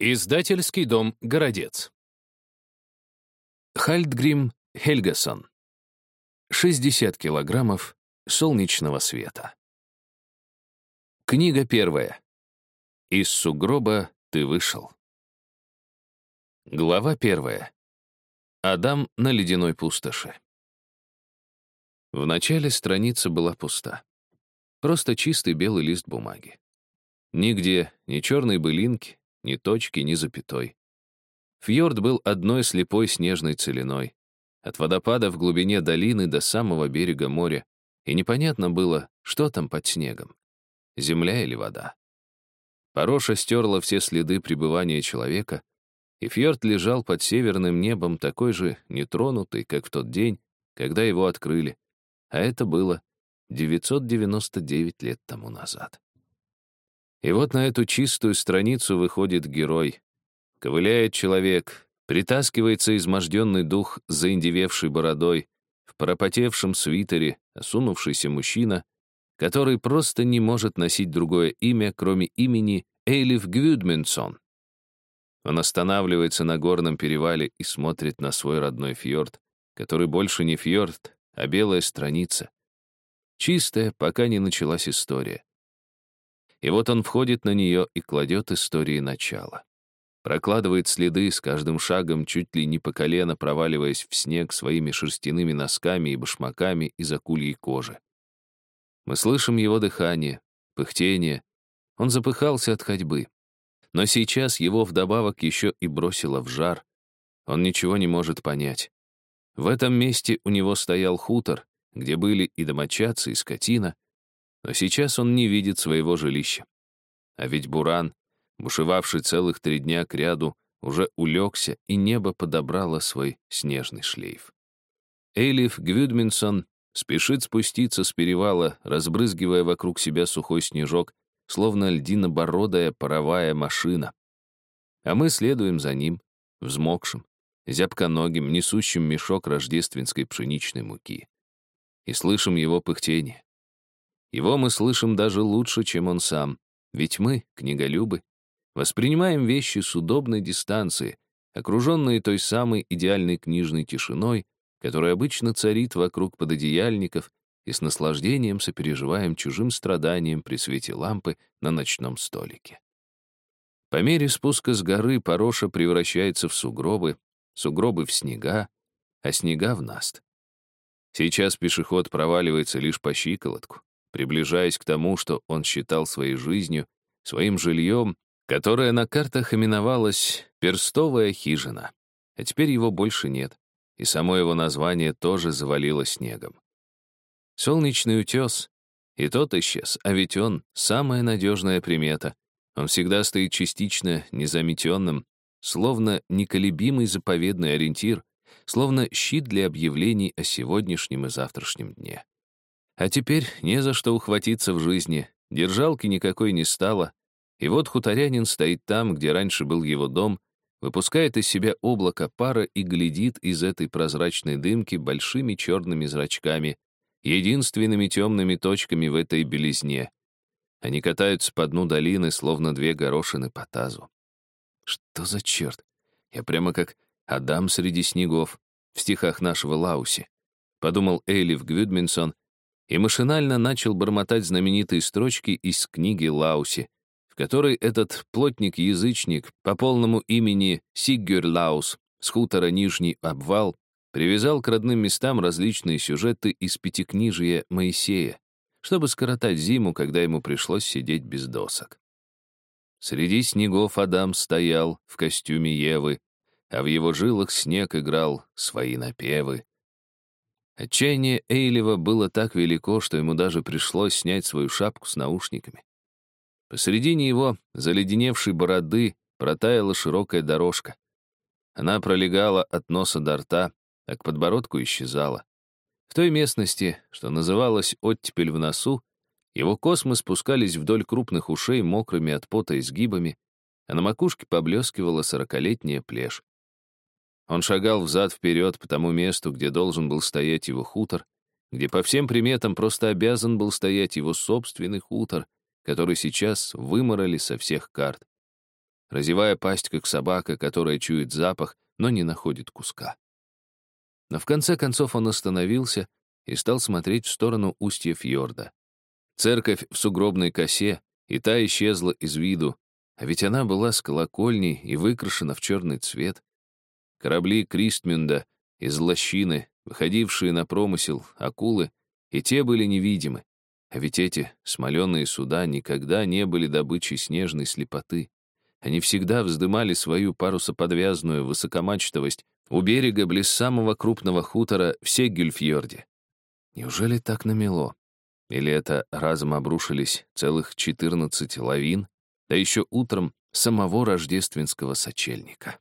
Издательский дом «Городец». Хальдгрим Хельгасон. 60 килограммов солнечного света. Книга первая. Из сугроба ты вышел. Глава первая. Адам на ледяной пустоши. В начале страница была пуста. Просто чистый белый лист бумаги. Нигде ни черной былинки, ни точки, ни запятой. Фьорд был одной слепой снежной целиной. От водопада в глубине долины до самого берега моря, и непонятно было, что там под снегом. Земля или вода. Пороша стерла все следы пребывания человека, и фьорд лежал под северным небом такой же нетронутый, как в тот день, когда его открыли, а это было 999 лет тому назад. И вот на эту чистую страницу выходит герой. Ковыляет человек, притаскивается изможденный дух заиндевевшей бородой, в пропотевшем свитере, осунувшийся мужчина, который просто не может носить другое имя, кроме имени Эйлиф Гвюдминсон. Он останавливается на горном перевале и смотрит на свой родной фьорд, который больше не фьорд, а белая страница. Чистая, пока не началась история. И вот он входит на нее и кладет истории начала. Прокладывает следы с каждым шагом, чуть ли не по колено проваливаясь в снег своими шерстяными носками и башмаками из акульей кожи. Мы слышим его дыхание, пыхтение. Он запыхался от ходьбы. Но сейчас его вдобавок еще и бросило в жар. Он ничего не может понять. В этом месте у него стоял хутор, где были и домочадцы, и скотина, но сейчас он не видит своего жилища. А ведь Буран, бушевавший целых три дня к ряду, уже улегся, и небо подобрало свой снежный шлейф. Эйлиф Гвюдминсон спешит спуститься с перевала, разбрызгивая вокруг себя сухой снежок, словно льдинобородая паровая машина. А мы следуем за ним, взмокшим, зябконогим, несущим мешок рождественской пшеничной муки. И слышим его пыхтение. Его мы слышим даже лучше, чем он сам, ведь мы, книголюбы, воспринимаем вещи с удобной дистанции, окруженные той самой идеальной книжной тишиной, которая обычно царит вокруг пододеяльников, и с наслаждением сопереживаем чужим страданиям при свете лампы на ночном столике. По мере спуска с горы пороша превращается в сугробы, сугробы в снега, а снега в наст. Сейчас пешеход проваливается лишь по щиколотку приближаясь к тому, что он считал своей жизнью, своим жильем, которое на картах именовалось «Перстовая хижина». А теперь его больше нет, и само его название тоже завалило снегом. Солнечный утес, и тот исчез, а ведь он — самая надежная примета. Он всегда стоит частично незаметенным, словно неколебимый заповедный ориентир, словно щит для объявлений о сегодняшнем и завтрашнем дне. А теперь не за что ухватиться в жизни, держалки никакой не стало, и вот хуторянин стоит там, где раньше был его дом, выпускает из себя облако пара и глядит из этой прозрачной дымки большими черными зрачками, единственными темными точками в этой белизне. Они катаются по дну долины, словно две горошины по тазу. Что за черт? Я прямо как Адам среди снегов в стихах нашего Лауси, подумал Эйлиф Гвюдминсон, и машинально начал бормотать знаменитые строчки из книги Лауси, в которой этот плотник-язычник по полному имени Сиггер Лаус с хутора Нижний Обвал привязал к родным местам различные сюжеты из пятикнижия Моисея, чтобы скоротать зиму, когда ему пришлось сидеть без досок. Среди снегов Адам стоял в костюме Евы, а в его жилах снег играл свои напевы. Отчаяние Эйлева было так велико, что ему даже пришлось снять свою шапку с наушниками. Посредине его, заледеневшей бороды, протаяла широкая дорожка. Она пролегала от носа до рта, а к подбородку исчезала. В той местности, что называлось оттепель в носу, его космы спускались вдоль крупных ушей мокрыми от пота изгибами, а на макушке поблескивала сорокалетняя плешь. Он шагал взад-вперед по тому месту, где должен был стоять его хутор, где по всем приметам просто обязан был стоять его собственный хутор, который сейчас выморали со всех карт. разевая пасть, как собака, которая чует запах, но не находит куска. Но в конце концов он остановился и стал смотреть в сторону устья фьорда. Церковь в сугробной косе, и та исчезла из виду, а ведь она была с колокольней и выкрашена в черный цвет. Корабли Кристмюнда из лощины, выходившие на промысел акулы, и те были невидимы. А ведь эти смоленые суда никогда не были добычей снежной слепоты. Они всегда вздымали свою парусоподвязную высокомачтовость у берега близ самого крупного хутора в Сегюльфьорде. Неужели так намело? Или это разом обрушились целых 14 лавин, да еще утром самого рождественского сочельника?